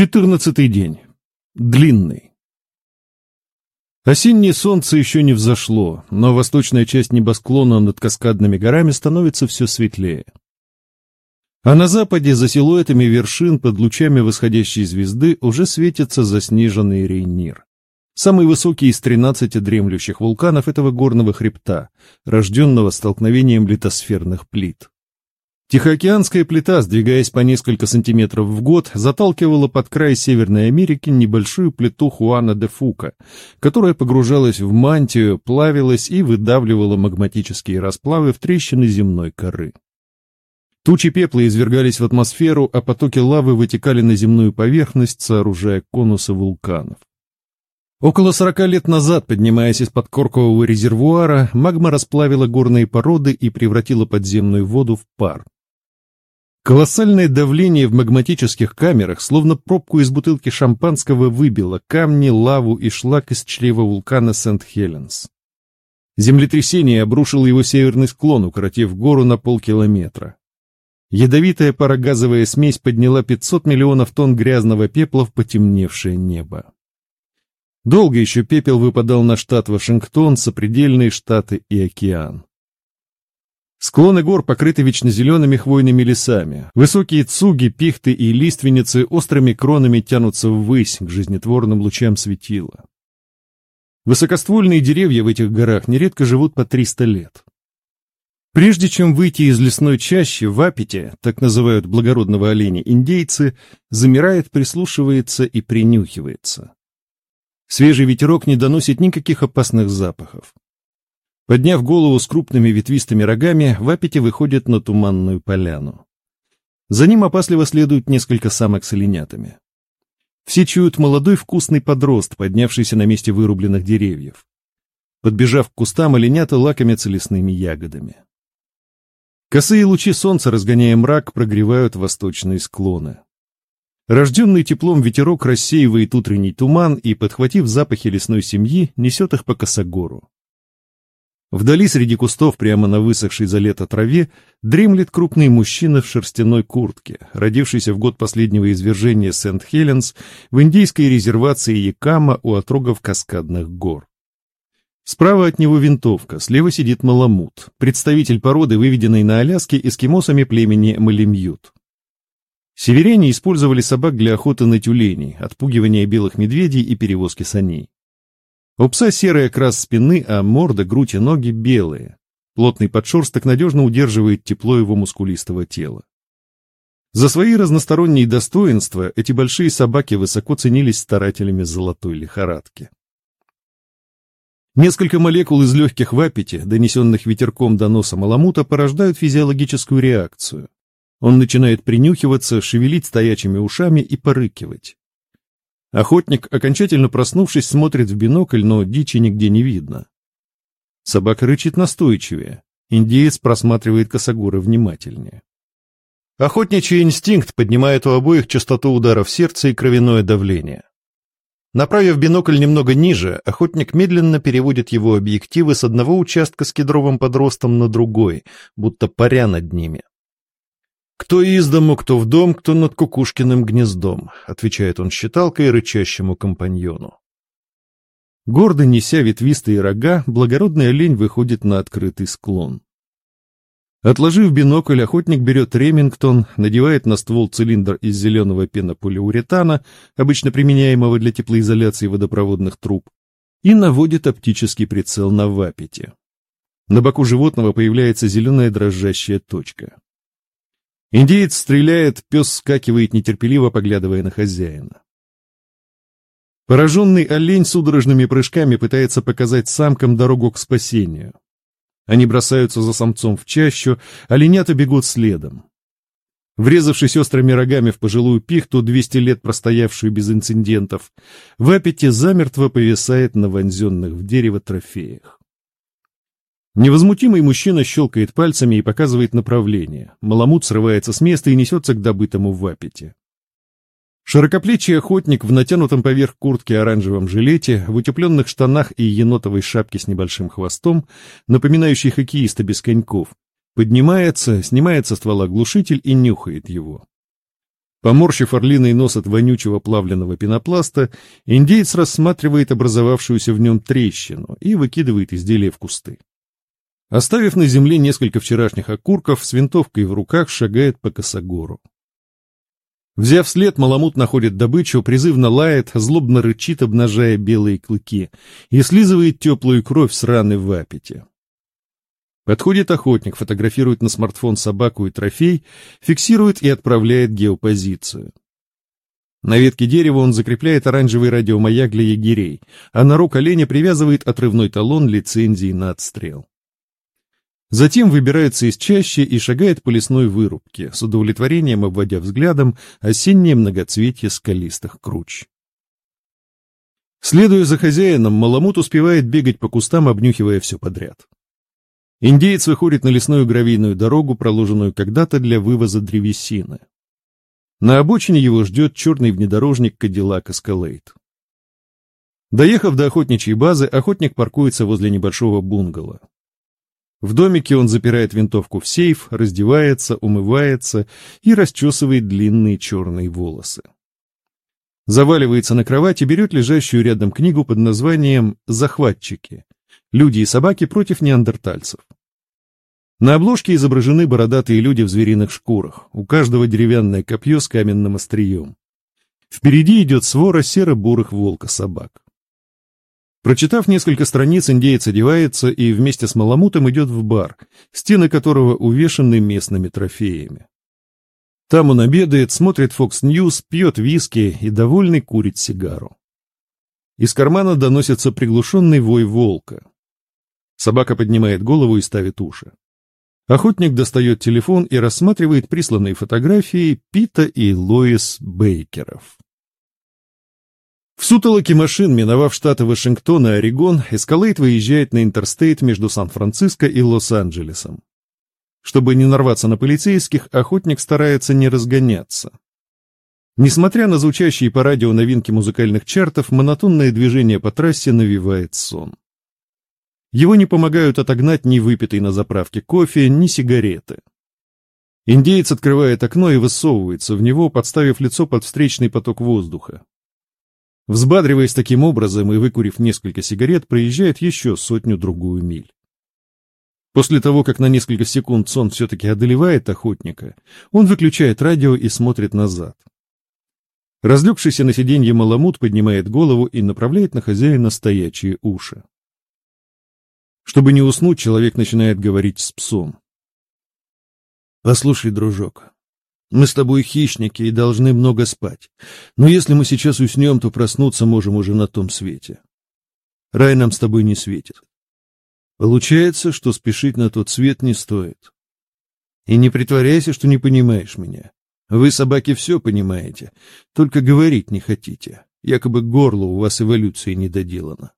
Четырнадцатый день. Длинный. Осеннее солнце еще не взошло, но восточная часть небосклона над каскадными горами становится все светлее. А на западе, за силуэтами вершин, под лучами восходящей звезды, уже светится заснеженный Рейнир. Самый высокий из тринадцати дремлющих вулканов этого горного хребта, рожденного столкновением литосферных плит. Тихоокеанская плита, сдвигаясь по несколько сантиметров в год, заталкивала под край Северной Америки небольшую плиту Хуана де Фука, которая погружалась в мантию, плавилась и выдавливала магматические расплавы в трещины земной коры. Тучи пепла извергались в атмосферу, а потоки лавы вытекали на земную поверхность, сооружая конусы вулканов. Около сорока лет назад, поднимаясь из-под коркового резервуара, магма расплавила горные породы и превратила подземную воду в пар. Колоссальное давление в магматических камерах, словно пробку из бутылки шампанского, выбило камни, лаву и шлак из чрева вулкана Сент-Хеленс. Землетрясение обрушило его северный склон, укоротив гору на полкилометра. Ядовитая парогазовая смесь подняла 500 миллионов тонн грязного пепла в потемневшее небо. Долго еще пепел выпадал на штат Вашингтон, сопредельные штаты и океан. Склоны гор покрыты вечно зелеными хвойными лесами. Высокие цуги, пихты и лиственницы острыми кронами тянутся ввысь к жизнетворным лучам светила. Высокоствольные деревья в этих горах нередко живут по 300 лет. Прежде чем выйти из лесной чащи в Апите, так называют благородного оленя индейцы, замирает, прислушивается и принюхивается. Свежий ветерок не доносит никаких опасных запахов. Подняв голову с крупными ветвистыми рогами, Вапити выходит на туманную поляну. За ним опасливо следуют несколько самок с оленятами. Все чуют молодой вкусный подрост, поднявшийся на месте вырубленных деревьев. Подбежав к кустам, оленята лакомятся лесными ягодами. Косые лучи солнца, разгоняя мрак, прогревают восточные склоны. Рожденный теплом ветерок рассеивает утренний туман и, подхватив запахи лесной семьи, несет их по косогору. Вдали среди кустов, прямо на высохшей за лето траве, дремлет крупный мужчина в шерстяной куртке, родившийся в год последнего извержения Сент-Хеленс в индийской резервации Якама у отрогов Каскадных гор. Справа от него винтовка, слева сидит маламут, представитель породы, выведенной на Аляске эскимосами племени Малимьют. Северяне использовали собак для охоты на тюленей, отпугивания белых медведей и перевозки саней. У пса серый окрас спины, а морда, грудь и ноги белые. Плотный подшерсток надежно удерживает тепло его мускулистого тела. За свои разносторонние достоинства эти большие собаки высоко ценились старателями золотой лихорадки. Несколько молекул из легких в аппете, донесенных ветерком до носа маламута, порождают физиологическую реакцию. Он начинает принюхиваться, шевелить стоячими ушами и порыкивать. Охотник, окончательно проснувшись, смотрит в бинокль, но дичи нигде не видно. Собака рычит настойчивее. Индеец просматривает косогоры внимательнее. Охотничий инстинкт поднимает у обоих частоту ударов сердца и кровяное давление. Направив бинокль немного ниже, охотник медленно переводит его объективы с одного участка с кедровым подростом на другой, будто паря над ними. «Кто из дому, кто в дом, кто над кукушкиным гнездом», — отвечает он считалкой рычащему компаньону. Гордо неся ветвистые рога, благородный олень выходит на открытый склон. Отложив бинокль, охотник берет Ремингтон, надевает на ствол цилиндр из зеленого пенополиуретана, обычно применяемого для теплоизоляции водопроводных труб, и наводит оптический прицел на вапите. На боку животного появляется зеленая дрожащая точка. Индеец стреляет, пес скакивает, нетерпеливо поглядывая на хозяина. Пораженный олень судорожными прыжками пытается показать самкам дорогу к спасению. Они бросаются за самцом в чащу, оленята бегут следом. Врезавшись острыми рогами в пожилую пихту, 200 лет простоявшую без инцидентов, в аппете замертво повисает на вонзенных в дерево трофеях. Невозмутимый мужчина щелкает пальцами и показывает направление. Маламут срывается с места и несется к добытому в аппете. Широкоплечий охотник в натянутом поверх куртки оранжевом жилете, в утепленных штанах и енотовой шапке с небольшим хвостом, напоминающий хоккеиста без коньков, поднимается, снимает со ствола глушитель и нюхает его. Поморщив орлиный нос от вонючего плавленного пенопласта, индейец рассматривает образовавшуюся в нем трещину и выкидывает изделие в кусты. Оставив на земле несколько вчерашних окурков, с винтовкой в руках шагает по косогору. Взяв след, Маламут находит добычу, призывно лает, злобно рычит, обнажая белые клыки, и слизывает теплую кровь с раны в аппете. Подходит охотник, фотографирует на смартфон собаку и трофей, фиксирует и отправляет геопозицию. На ветке дерева он закрепляет оранжевый радиомаяк для егерей, а на рог оленя привязывает отрывной талон лицензии на отстрел. Затем выбирается из чащи и шагает по лесной вырубке, с удовлетворением обводя взглядом осеннее многоцветье скалистых круч. Следуя за хозяином, Маламут успевает бегать по кустам, обнюхивая все подряд. Индеец выходит на лесную гравийную дорогу, проложенную когда-то для вывоза древесины. На обочине его ждет черный внедорожник Cadillac Escalade. Доехав до охотничьей базы, охотник паркуется возле небольшого бунгало. В домике он запирает винтовку в сейф, раздевается, умывается и расчесывает длинные черные волосы. Заваливается на кровать и берет лежащую рядом книгу под названием «Захватчики», Люди и собаки против неандертальцев. На обложке изображены бородатые люди в звериных шкурах, у каждого деревянное копье с каменным острием. Впереди идет свора серо-бурых волка-собак. Прочитав несколько страниц, индеец одевается и вместе с Маламутом идет в бар, стены которого увешаны местными трофеями. Там он обедает, смотрит Fox News, пьет виски и, довольный, курит сигару. Из кармана доносится приглушенный вой волка. Собака поднимает голову и ставит уши. Охотник достает телефон и рассматривает присланные фотографии Пита и Лоис Бейкеров. В сутолоке машин, миновав штаты Вашингтон и Орегон, Эскалейт выезжает на интерстейт между Сан-Франциско и Лос-Анджелесом. Чтобы не нарваться на полицейских, охотник старается не разгоняться. Несмотря на звучащие по радио новинки музыкальных чартов, монотонное движение по трассе навевает сон. Его не помогают отогнать ни выпитый на заправке кофе, ни сигареты. Индеец открывает окно и высовывается в него, подставив лицо под встречный поток воздуха. Взбадриваясь таким образом и выкурив несколько сигарет, проезжает еще сотню-другую миль. После того, как на несколько секунд сон все-таки одолевает охотника, он выключает радио и смотрит назад. Разлегшийся на сиденье маламут поднимает голову и направляет на хозяина стоячие уши. Чтобы не уснуть, человек начинает говорить с псом. «Послушай, дружок, мы с тобой хищники и должны много спать. Но если мы сейчас уснем, то проснуться можем уже на том свете. Рай нам с тобой не светит. Получается, что спешить на тот свет не стоит. И не притворяйся, что не понимаешь меня. Вы, собаки, все понимаете, только говорить не хотите. Якобы горло у вас эволюции не доделано.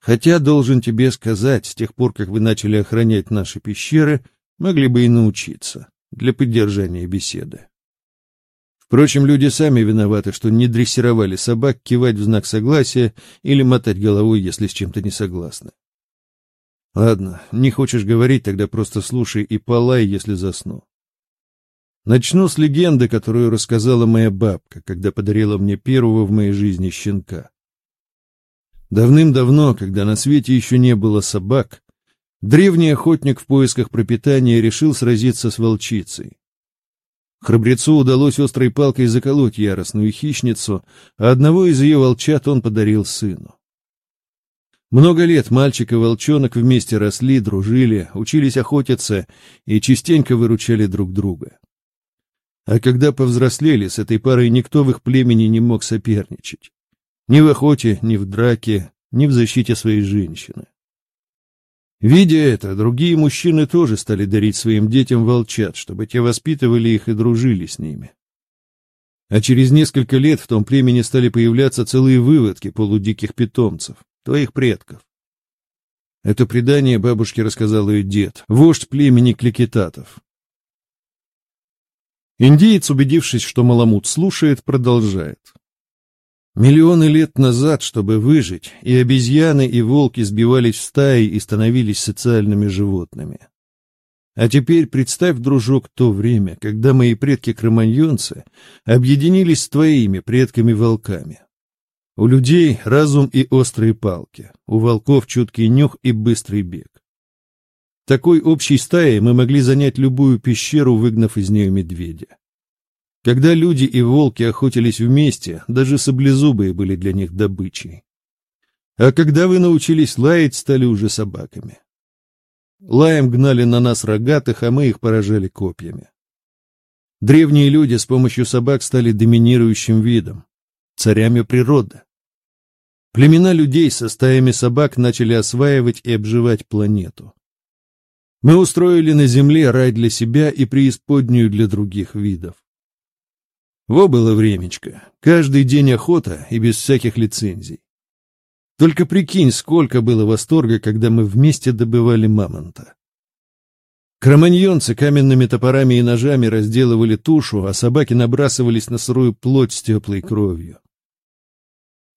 Хотя, должен тебе сказать, с тех пор, как вы начали охранять наши пещеры, могли бы и научиться для поддержания беседы. Впрочем, люди сами виноваты, что не дрессировали собак кивать в знак согласия или мотать головой, если с чем-то не согласны. Ладно, не хочешь говорить, тогда просто слушай и полай, если засну. Начну с легенды, которую рассказала моя бабка, когда подарила мне первого в моей жизни щенка. Давным-давно, когда на свете еще не было собак, древний охотник в поисках пропитания решил сразиться с волчицей. Храбрецу удалось острой палкой заколоть яростную хищницу, а одного из ее волчат он подарил сыну. Много лет мальчик и волчонок вместе росли, дружили, учились охотиться и частенько выручали друг друга. А когда повзрослели, с этой парой никто в их племени не мог соперничать. Ни в охоте, ни в драке, ни в защите своей женщины. Видя это, другие мужчины тоже стали дарить своим детям волчат, чтобы те воспитывали их и дружили с ними. А через несколько лет в том племени стали появляться целые выводки полудиких питомцев, твоих предков. Это предание бабушке рассказал ее дед, вождь племени кликетатов. Индеец, убедившись, что Маламут слушает, продолжает. Миллионы лет назад, чтобы выжить, и обезьяны, и волки сбивались в стаи и становились социальными животными. А теперь представь, дружок, то время, когда мои предки-кроманьонцы объединились с твоими предками-волками. У людей разум и острые палки, у волков чуткий нюх и быстрый бег. Такой общей стаей мы могли занять любую пещеру, выгнав из нее медведя. Когда люди и волки охотились вместе, даже саблезубые были для них добычей. А когда вы научились лаять, стали уже собаками. Лаем гнали на нас рогатых, а мы их поражали копьями. Древние люди с помощью собак стали доминирующим видом, царями природы. Племена людей со стаями собак начали осваивать и обживать планету. Мы устроили на Земле рай для себя и преисподнюю для других видов. Во было времечко. Каждый день охота и без всяких лицензий. Только прикинь, сколько было восторга, когда мы вместе добывали мамонта. Кроманьонцы каменными топорами и ножами разделывали тушу, а собаки набрасывались на сырую плоть с теплой кровью.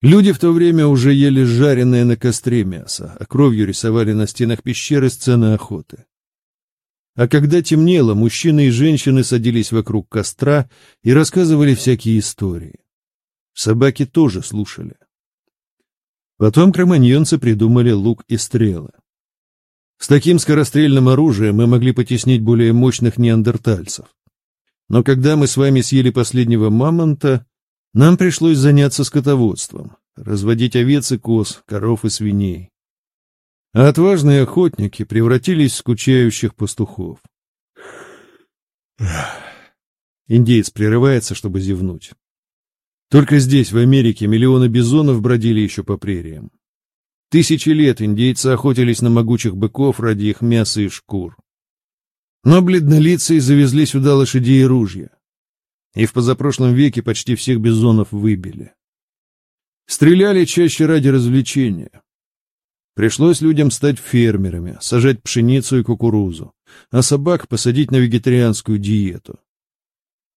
Люди в то время уже ели жареное на костре мясо, а кровью рисовали на стенах пещеры сцены охоты. А когда темнело, мужчины и женщины садились вокруг костра и рассказывали всякие истории. Собаки тоже слушали. Потом кроманьонцы придумали лук и стрелы. С таким скорострельным оружием мы могли потеснить более мощных неандертальцев. Но когда мы с вами съели последнего мамонта, нам пришлось заняться скотоводством, разводить овец и коз, коров и свиней а отважные охотники превратились в скучающих пастухов. Индеец прерывается, чтобы зевнуть. Только здесь, в Америке, миллионы бизонов бродили еще по прериям. Тысячи лет индейцы охотились на могучих быков ради их мяса и шкур. Но бледнолицые завезли сюда лошадей и ружья. И в позапрошлом веке почти всех бизонов выбили. Стреляли чаще ради развлечения. Пришлось людям стать фермерами, сажать пшеницу и кукурузу, а собак посадить на вегетарианскую диету.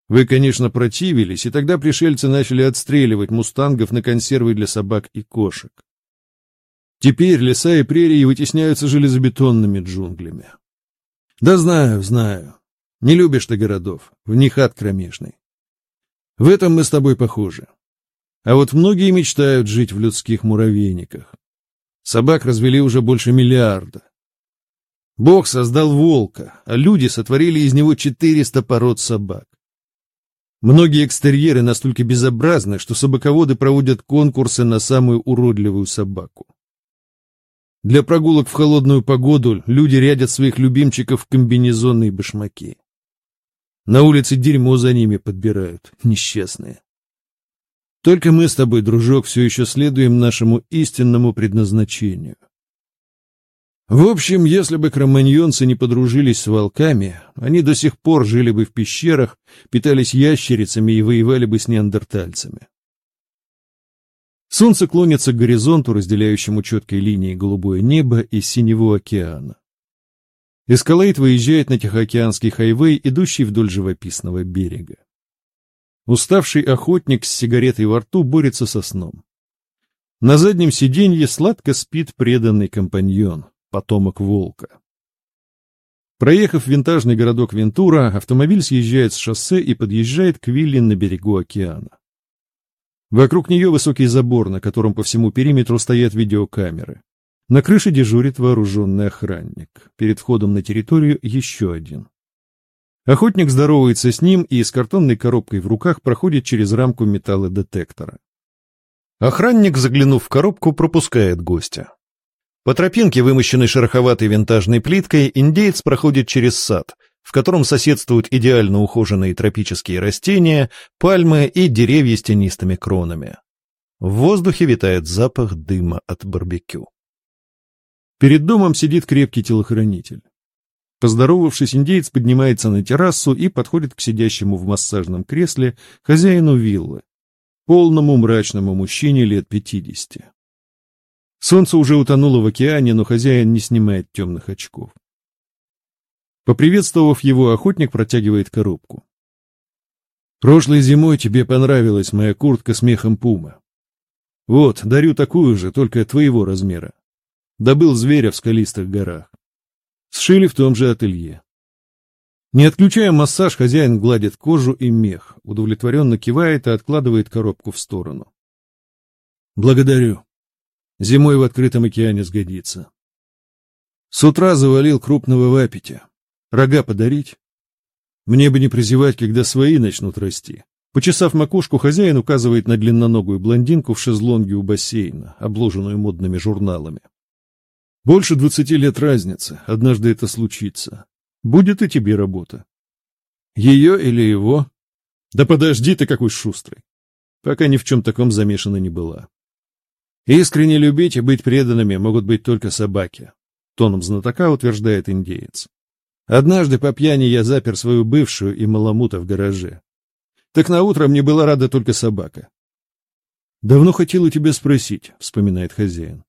Вы, конечно, противились, и тогда пришельцы начали отстреливать мустангов на консервы для собак и кошек. Теперь леса и прерии вытесняются железобетонными джунглями. Да знаю, знаю. Не любишь ты городов, в них ад кромешный. В этом мы с тобой похожи. А вот многие мечтают жить в людских муравейниках. Собак развели уже больше миллиарда. Бог создал волка, а люди сотворили из него 400 пород собак. Многие экстерьеры настолько безобразны, что собаководы проводят конкурсы на самую уродливую собаку. Для прогулок в холодную погоду люди рядят своих любимчиков в комбинезоны и башмаки. На улице дерьмо за ними подбирают, несчастные. Только мы с тобой, дружок, все еще следуем нашему истинному предназначению. В общем, если бы кроманьонцы не подружились с волками, они до сих пор жили бы в пещерах, питались ящерицами и воевали бы с неандертальцами. Солнце клонится к горизонту, разделяющему четкой линией голубое небо и синего океана. Эскалейт выезжает на Тихоокеанский хайвей, идущий вдоль живописного берега. Уставший охотник с сигаретой во рту борется со сном. На заднем сиденье сладко спит преданный компаньон, потомок волка. Проехав винтажный городок Вентура, автомобиль съезжает с шоссе и подъезжает к вилле на берегу океана. Вокруг нее высокий забор, на котором по всему периметру стоят видеокамеры. На крыше дежурит вооруженный охранник. Перед входом на территорию еще один. Охотник здоровается с ним и с картонной коробкой в руках проходит через рамку металлодетектора. Охранник, заглянув в коробку, пропускает гостя. По тропинке, вымощенной шероховатой винтажной плиткой, индеец проходит через сад, в котором соседствуют идеально ухоженные тропические растения, пальмы и деревья с тенистыми кронами. В воздухе витает запах дыма от барбекю. Перед домом сидит крепкий телохранитель. Поздоровавшись, индеец поднимается на террасу и подходит к сидящему в массажном кресле хозяину виллы, полному мрачному мужчине лет пятидесяти. Солнце уже утонуло в океане, но хозяин не снимает темных очков. Поприветствовав его, охотник протягивает коробку. «Прошлой зимой тебе понравилась моя куртка с мехом пума. Вот, дарю такую же, только твоего размера. Добыл зверя в скалистых горах. Сшили в том же ателье. Не отключая массаж, хозяин гладит кожу и мех, удовлетворенно кивает и откладывает коробку в сторону. Благодарю. Зимой в открытом океане сгодится. С утра завалил крупного вапитя. Рога подарить? Мне бы не прозевать, когда свои начнут расти. Почесав макушку, хозяин указывает на длинноногую блондинку в шезлонге у бассейна, обложенную модными журналами. Больше двадцати лет разницы, однажды это случится. Будет и тебе работа. Ее или его? Да подожди ты какой шустрый. Пока ни в чем таком замешана не была. Искренне любить и быть преданными могут быть только собаки, тоном знатока утверждает индеец. Однажды по пьяни я запер свою бывшую и маламута в гараже. Так на утро мне была рада только собака. Давно хотел у тебя спросить, вспоминает хозяин.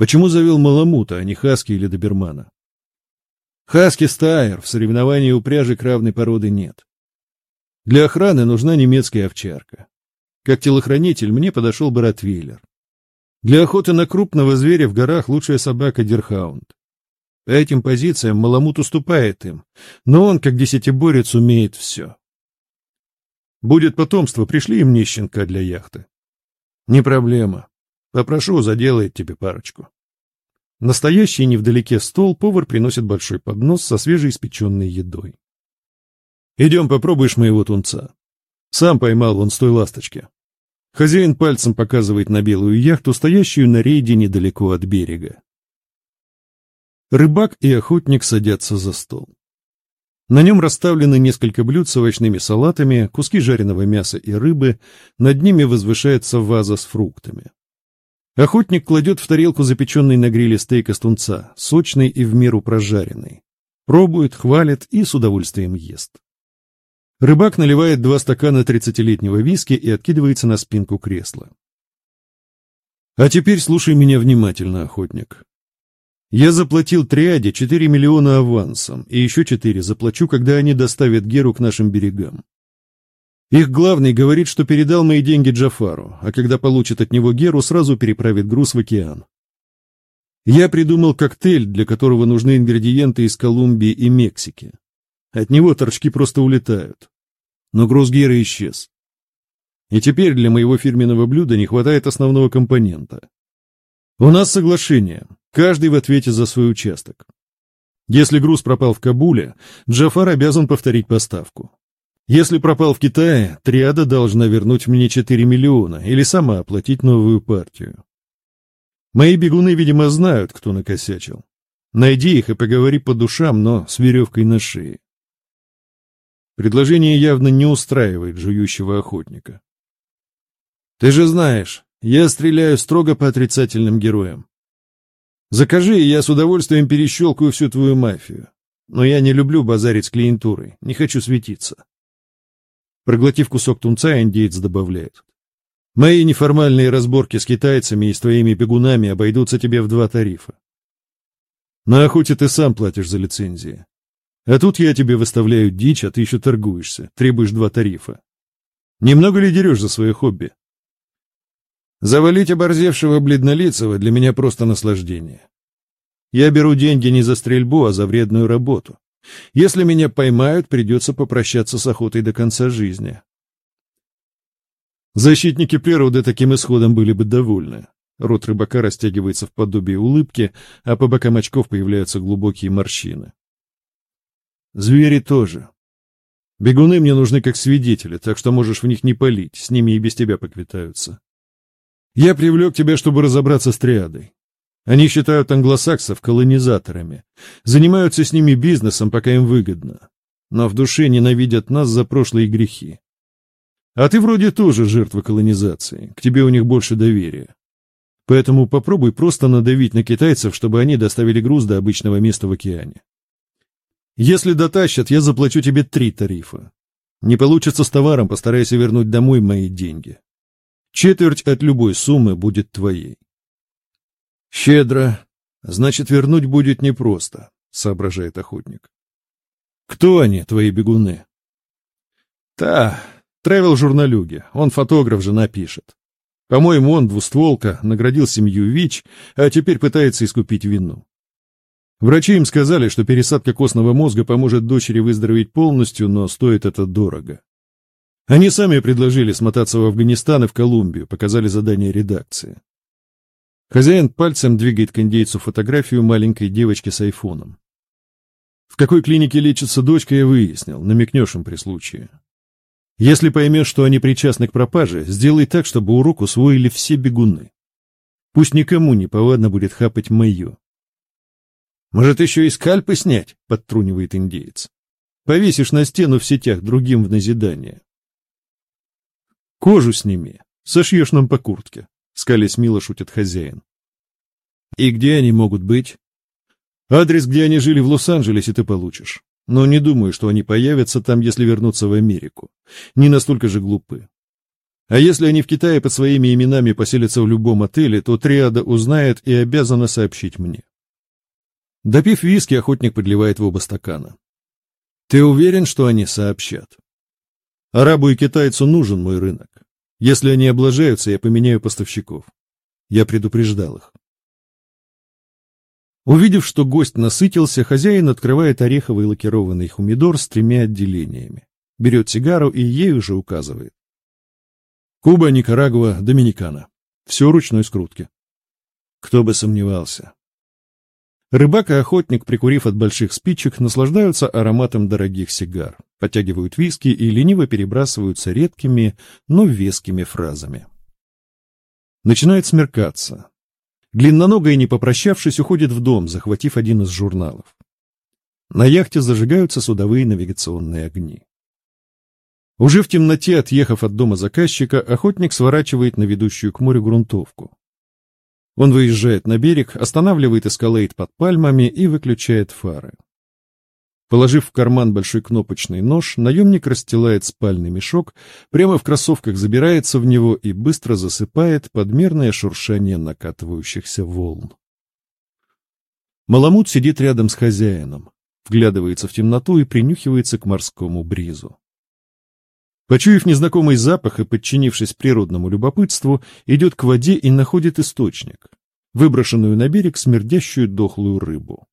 Почему завел маламута, а не хаски или добермана? Хаски Стайер, в соревновании упряжек равной породы нет. Для охраны нужна немецкая овчарка. Как телохранитель мне подошел бы Ротвейлер. Для охоты на крупного зверя в горах лучшая собака Дерхаунд. По этим позициям Маламут уступает им, но он, как десятиборец, умеет все. Будет потомство, пришли им мне для яхты. Не проблема. Попрошу, заделает тебе парочку. Настоящий невдалеке стол повар приносит большой поднос со свежеиспеченной едой. «Идем попробуешь моего тунца. Сам поймал вон с той ласточки». Хозяин пальцем показывает на белую яхту, стоящую на рейде недалеко от берега. Рыбак и охотник садятся за стол. На нем расставлены несколько блюд с овощными салатами, куски жареного мяса и рыбы, над ними возвышается ваза с фруктами. Охотник кладет в тарелку запеченный на гриле стейк из тунца, сочный и в меру прожаренный. Пробует, хвалит и с удовольствием ест. Рыбак наливает два стакана тридцатилетнего виски и откидывается на спинку кресла. А теперь слушай меня внимательно, охотник. Я заплатил триаде 4 миллиона авансом, и еще 4 заплачу, когда они доставят Геру к нашим берегам. Их главный говорит, что передал мои деньги Джафару, а когда получит от него Геру, сразу переправит груз в океан. Я придумал коктейль, для которого нужны ингредиенты из Колумбии и Мексики. От него торчки просто улетают. Но груз Геры исчез. И теперь для моего фирменного блюда не хватает основного компонента. У нас соглашение, каждый в ответе за свой участок. Если груз пропал в Кабуле, Джафар обязан повторить поставку. Если пропал в Китае, триада должна вернуть мне 4 миллиона или сама оплатить новую партию. Мои бегуны, видимо, знают, кто накосячил. Найди их и поговори по душам, но с веревкой на шее. Предложение явно не устраивает жующего охотника. Ты же знаешь, я стреляю строго по отрицательным героям. Закажи, и я с удовольствием перещелкаю всю твою мафию. Но я не люблю базарить с клиентурой, не хочу светиться. Проглотив кусок тунца, индеец добавляет. Мои неформальные разборки с китайцами и с твоими бегунами обойдутся тебе в два тарифа. На охоте ты сам платишь за лицензии. А тут я тебе выставляю дичь, а ты еще торгуешься, требуешь два тарифа. Немного ли дерешь за свое хобби? Завалить оборзевшего бледнолицего для меня просто наслаждение. Я беру деньги не за стрельбу, а за вредную работу. Если меня поймают, придется попрощаться с охотой до конца жизни. Защитники природы таким исходом были бы довольны. Рот рыбака растягивается в подобие улыбки, а по бокам очков появляются глубокие морщины. Звери тоже. Бегуны мне нужны как свидетели, так что можешь в них не палить, с ними и без тебя поквитаются. Я привлек тебя, чтобы разобраться с триадой. Они считают англосаксов колонизаторами, занимаются с ними бизнесом, пока им выгодно, но в душе ненавидят нас за прошлые грехи. А ты вроде тоже жертва колонизации, к тебе у них больше доверия. Поэтому попробуй просто надавить на китайцев, чтобы они доставили груз до обычного места в океане. Если дотащат, я заплачу тебе три тарифа. Не получится с товаром, постарайся вернуть домой мои деньги. Четверть от любой суммы будет твоей. Щедро. Значит, вернуть будет непросто, соображает охотник. Кто они, твои бегуны? Та, тревел-журналюги. Он фотограф, жена пишет. По-моему, он двустволка, наградил семью ВИЧ, а теперь пытается искупить вину. Врачи им сказали, что пересадка костного мозга поможет дочери выздороветь полностью, но стоит это дорого. Они сами предложили смотаться в Афганистан и в Колумбию, показали задание редакции. Хозяин пальцем двигает к индейцу фотографию маленькой девочки с айфоном. В какой клинике лечится дочка, я выяснил, намекнешь им при случае. Если поймешь, что они причастны к пропаже, сделай так, чтобы урок усвоили все бегуны. Пусть никому не повадно будет хапать мое. Может, еще и скальпы снять? — подтрунивает индеец. Повесишь на стену в сетях другим в назидание. Кожу сними, сошьешь нам по куртке, — скалясь мило шутит хозяин. И где они могут быть? Адрес, где они жили в Лос-Анджелесе, ты получишь. Но не думаю, что они появятся там, если вернутся в Америку. Не настолько же глупы. А если они в Китае под своими именами поселятся в любом отеле, то триада узнает и обязана сообщить мне. Допив виски, охотник подливает в оба стакана. Ты уверен, что они сообщат? Арабу и китайцу нужен мой рынок. Если они облажаются, я поменяю поставщиков. Я предупреждал их. Увидев, что гость насытился, хозяин открывает ореховый лакированный хумидор с тремя отделениями. Берет сигару и ей уже указывает. Куба, Никарагуа, Доминикана. Все ручной скрутки. Кто бы сомневался. Рыбак и охотник, прикурив от больших спичек, наслаждаются ароматом дорогих сигар, подтягивают виски и лениво перебрасываются редкими, но вескими фразами. Начинает смеркаться. Длинноногая, не попрощавшись, уходит в дом, захватив один из журналов. На яхте зажигаются судовые навигационные огни. Уже в темноте, отъехав от дома заказчика, охотник сворачивает на ведущую к морю грунтовку. Он выезжает на берег, останавливает эскалейт под пальмами и выключает фары. Положив в карман большой кнопочный нож, наемник расстилает спальный мешок, прямо в кроссовках забирается в него и быстро засыпает подмерное шуршание накатывающихся волн. Маламут сидит рядом с хозяином, вглядывается в темноту и принюхивается к морскому бризу. Почуяв незнакомый запах и подчинившись природному любопытству, идет к воде и находит источник, выброшенную на берег смердящую дохлую рыбу.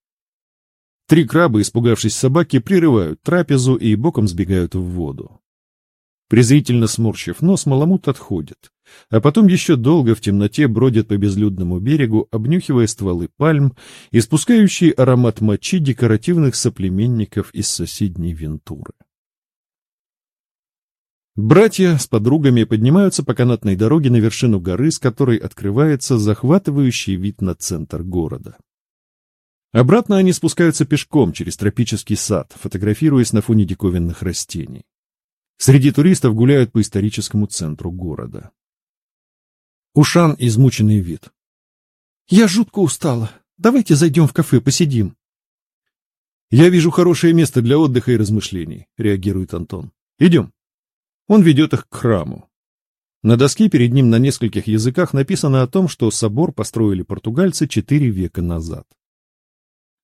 Три краба, испугавшись собаки, прерывают трапезу и боком сбегают в воду. Презрительно сморщив нос, маламут отходит, а потом еще долго в темноте бродит по безлюдному берегу, обнюхивая стволы пальм, испускающие аромат мочи декоративных соплеменников из соседней Вентуры. Братья с подругами поднимаются по канатной дороге на вершину горы, с которой открывается захватывающий вид на центр города. Обратно они спускаются пешком через тропический сад, фотографируясь на фоне диковинных растений. Среди туристов гуляют по историческому центру города. Ушан измученный вид. «Я жутко устала. Давайте зайдем в кафе, посидим». «Я вижу хорошее место для отдыха и размышлений», — реагирует Антон. «Идем». Он ведет их к храму. На доске перед ним на нескольких языках написано о том, что собор построили португальцы четыре века назад.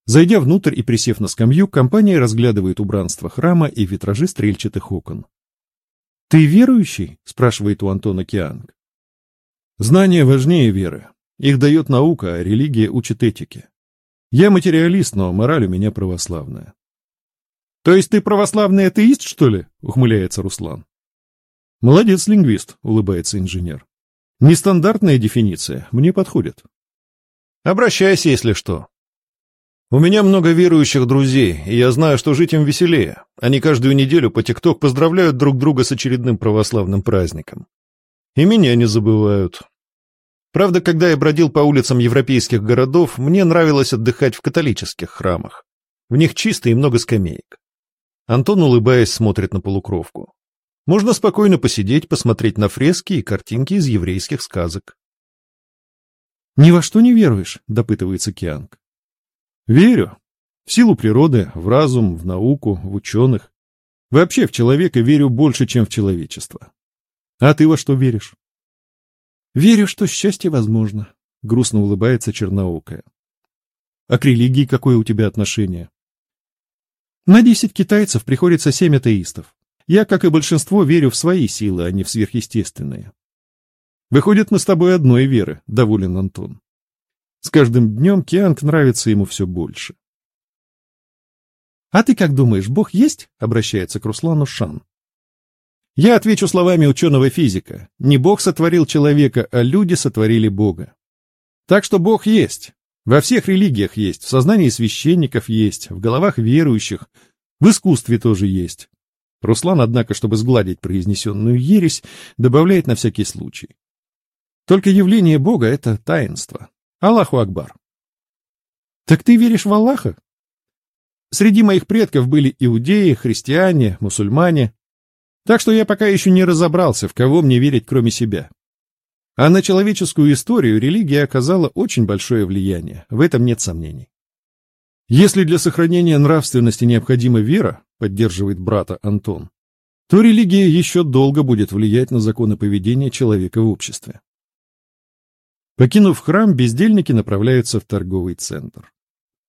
Зайдя внутрь и присев на скамью, компания разглядывает убранство храма и витражи стрельчатых окон. «Ты верующий?» — спрашивает у Антона Кианг. «Знание важнее веры. Их дает наука, а религия учит этике. Я материалист, но мораль у меня православная». «То есть ты православный атеист, что ли?» — ухмыляется Руслан. Молодец, лингвист, улыбается инженер. Нестандартная дефиниция, мне подходит. Обращайся, если что. У меня много верующих друзей, и я знаю, что жить им веселее. Они каждую неделю по ТикТок поздравляют друг друга с очередным православным праздником. И меня не забывают. Правда, когда я бродил по улицам европейских городов, мне нравилось отдыхать в католических храмах. В них чисто и много скамеек. Антон, улыбаясь, смотрит на полукровку. Можно спокойно посидеть, посмотреть на фрески и картинки из еврейских сказок. «Ни во что не веруешь?» — допытывается Кианг. «Верю. В силу природы, в разум, в науку, в ученых. Вообще в человека верю больше, чем в человечество. А ты во что веришь?» «Верю, что счастье возможно», — грустно улыбается черноокая. «А к религии какое у тебя отношение?» «На десять китайцев приходится семь атеистов. Я, как и большинство, верю в свои силы, а не в сверхъестественные. Выходит, мы с тобой одной веры, доволен Антон. С каждым днем Кианг нравится ему все больше. «А ты как думаешь, Бог есть?» — обращается к Руслану Шан. Я отвечу словами ученого-физика. Не Бог сотворил человека, а люди сотворили Бога. Так что Бог есть. Во всех религиях есть, в сознании священников есть, в головах верующих, в искусстве тоже есть. Руслан, однако, чтобы сгладить произнесенную ересь, добавляет на всякий случай. Только явление Бога — это таинство. Аллаху Акбар. Так ты веришь в Аллаха? Среди моих предков были иудеи, христиане, мусульмане. Так что я пока еще не разобрался, в кого мне верить, кроме себя. А на человеческую историю религия оказала очень большое влияние, в этом нет сомнений. Если для сохранения нравственности необходима вера, поддерживает брата Антон, то религия еще долго будет влиять на законы поведения человека в обществе. Покинув храм, бездельники направляются в торговый центр.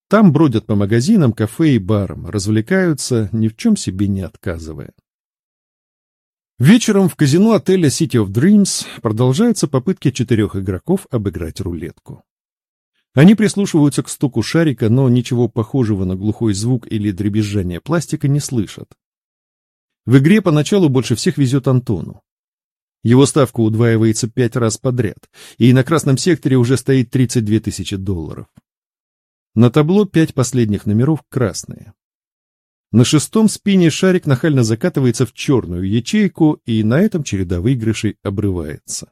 Там бродят по магазинам, кафе и барам, развлекаются, ни в чем себе не отказывая. Вечером в казино отеля City of Dreams продолжаются попытки четырех игроков обыграть рулетку. Они прислушиваются к стуку шарика, но ничего похожего на глухой звук или дребезжание пластика не слышат. В игре поначалу больше всех везет Антону. Его ставка удваивается пять раз подряд, и на красном секторе уже стоит 32 тысячи долларов. На табло пять последних номеров красные. На шестом спине шарик нахально закатывается в черную ячейку, и на этом череда выигрышей обрывается.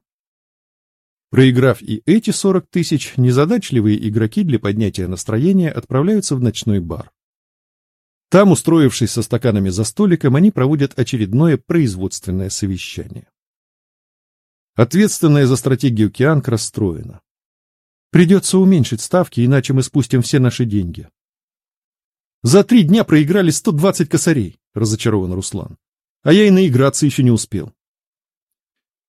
Проиграв и эти 40 тысяч, незадачливые игроки для поднятия настроения отправляются в ночной бар. Там, устроившись со стаканами за столиком, они проводят очередное производственное совещание. Ответственная за стратегию Кианг расстроена. Придется уменьшить ставки, иначе мы спустим все наши деньги. За три дня проиграли 120 косарей, разочарован Руслан. А я и наиграться еще не успел.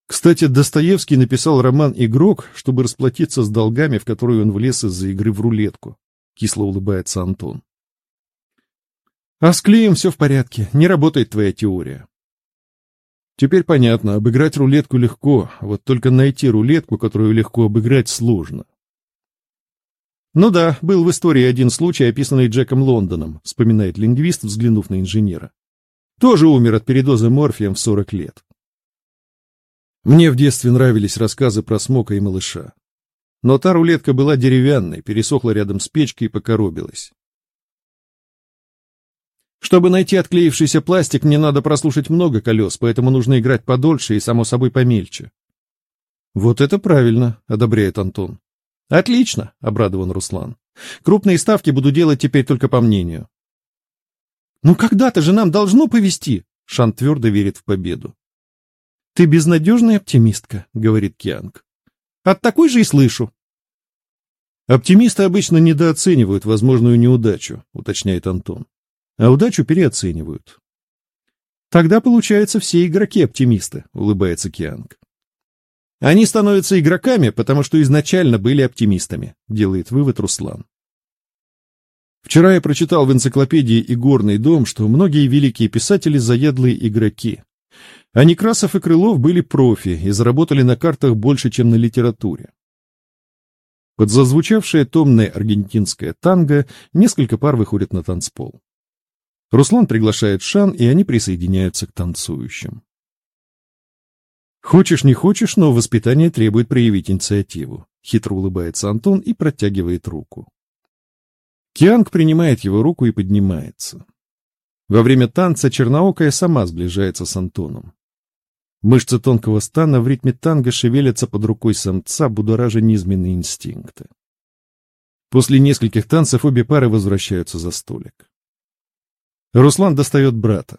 Кстати, Достоевский написал роман «Игрок», чтобы расплатиться с долгами, в которые он влез из-за игры в рулетку. Кисло улыбается Антон. А с клеем все в порядке, не работает твоя теория. Теперь понятно, обыграть рулетку легко, вот только найти рулетку, которую легко обыграть, сложно. Ну да, был в истории один случай, описанный Джеком Лондоном, вспоминает лингвист, взглянув на инженера. Тоже умер от передоза морфием в 40 лет. Мне в детстве нравились рассказы про Смока и малыша. Но та рулетка была деревянной, пересохла рядом с печкой и покоробилась. Чтобы найти отклеившийся пластик, мне надо прослушать много колес, поэтому нужно играть подольше и, само собой, помельче. Вот это правильно, одобряет Антон. Отлично, обрадован Руслан. Крупные ставки буду делать теперь только по мнению. Ну когда-то же нам должно повести. Шан твердо верит в победу. Ты безнадежная оптимистка, говорит Кианг. От такой же и слышу. Оптимисты обычно недооценивают возможную неудачу, уточняет Антон. А удачу переоценивают. Тогда, получается, все игроки оптимисты, улыбается Кианг. Они становятся игроками, потому что изначально были оптимистами, делает вывод Руслан. Вчера я прочитал в энциклопедии «Игорный дом», что многие великие писатели – заядлые игроки. А Некрасов и Крылов были профи и заработали на картах больше, чем на литературе. Под зазвучавшее томное аргентинское танго несколько пар выходят на танцпол. Руслан приглашает Шан, и они присоединяются к танцующим. Хочешь, не хочешь, но воспитание требует проявить инициативу. Хитро улыбается Антон и протягивает руку. Кианг принимает его руку и поднимается. Во время танца черноокая сама сближается с Антоном. Мышцы тонкого стана в ритме танго шевелятся под рукой самца, будоража низменные инстинкты. После нескольких танцев обе пары возвращаются за столик. Руслан достает брата.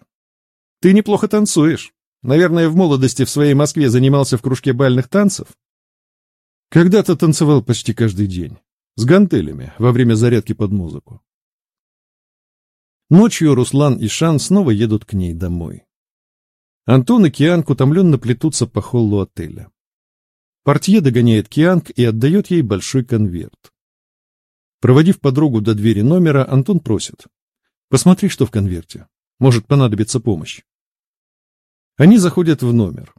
«Ты неплохо танцуешь». Наверное, в молодости в своей Москве занимался в кружке бальных танцев? Когда-то танцевал почти каждый день. С гантелями, во время зарядки под музыку. Ночью Руслан и Шан снова едут к ней домой. Антон и Кианг утомленно плетутся по холлу отеля. Портье догоняет Кианг и отдает ей большой конверт. Проводив подругу до двери номера, Антон просит. «Посмотри, что в конверте. Может понадобиться помощь». Они заходят в номер.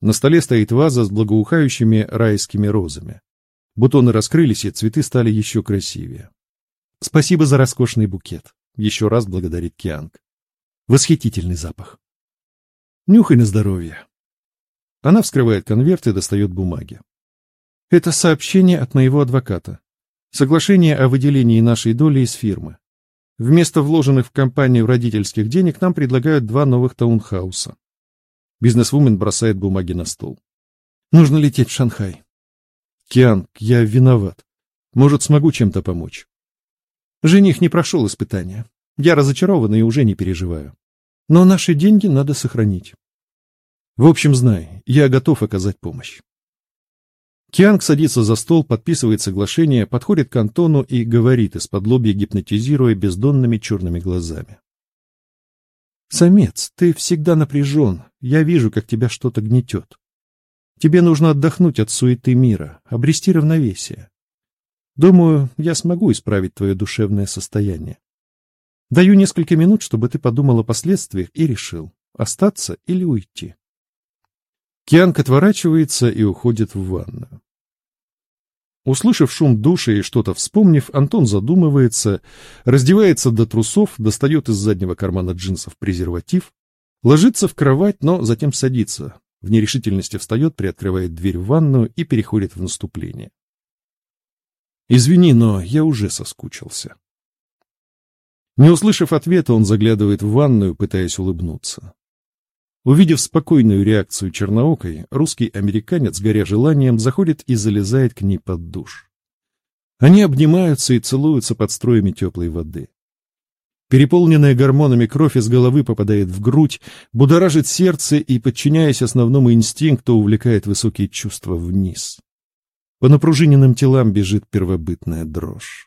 На столе стоит ваза с благоухающими райскими розами. Бутоны раскрылись, и цветы стали еще красивее. «Спасибо за роскошный букет», Еще раз благодарит Кианг. Восхитительный запах. Нюхай на здоровье. Она вскрывает конверт и достает бумаги. Это сообщение от моего адвоката. Соглашение о выделении нашей доли из фирмы. Вместо вложенных в компанию родительских денег нам предлагают два новых таунхауса. Бизнесвумен бросает бумаги на стол. Нужно лететь в Шанхай. Кианг, я виноват. Может, смогу чем-то помочь. Жених не прошел испытания. Я разочарован и уже не переживаю. Но наши деньги надо сохранить. В общем, знай, я готов оказать помощь. Кианг садится за стол, подписывает соглашение, подходит к Антону и говорит, из-под лобья гипнотизируя бездонными черными глазами. «Самец, ты всегда напряжен. Я вижу, как тебя что-то гнетет. Тебе нужно отдохнуть от суеты мира, обрести равновесие. Думаю, я смогу исправить твое душевное состояние. Даю несколько минут, чтобы ты подумал о последствиях и решил, остаться или уйти. Кианг отворачивается и уходит в ванную. Услышав шум душа и что-то вспомнив, Антон задумывается, раздевается до трусов, достает из заднего кармана джинсов презерватив, ложится в кровать, но затем садится, в нерешительности встает, приоткрывает дверь в ванную и переходит в наступление. «Извини, но я уже соскучился». Не услышав ответа, он заглядывает в ванную, пытаясь улыбнуться. Увидев спокойную реакцию черноокой, русский американец, горя желанием, заходит и залезает к ней под душ. Они обнимаются и целуются под струями теплой воды. Переполненная гормонами кровь из головы попадает в грудь, будоражит сердце и, подчиняясь основному инстинкту, увлекает высокие чувства вниз. По напружиненным телам бежит первобытная дрожь.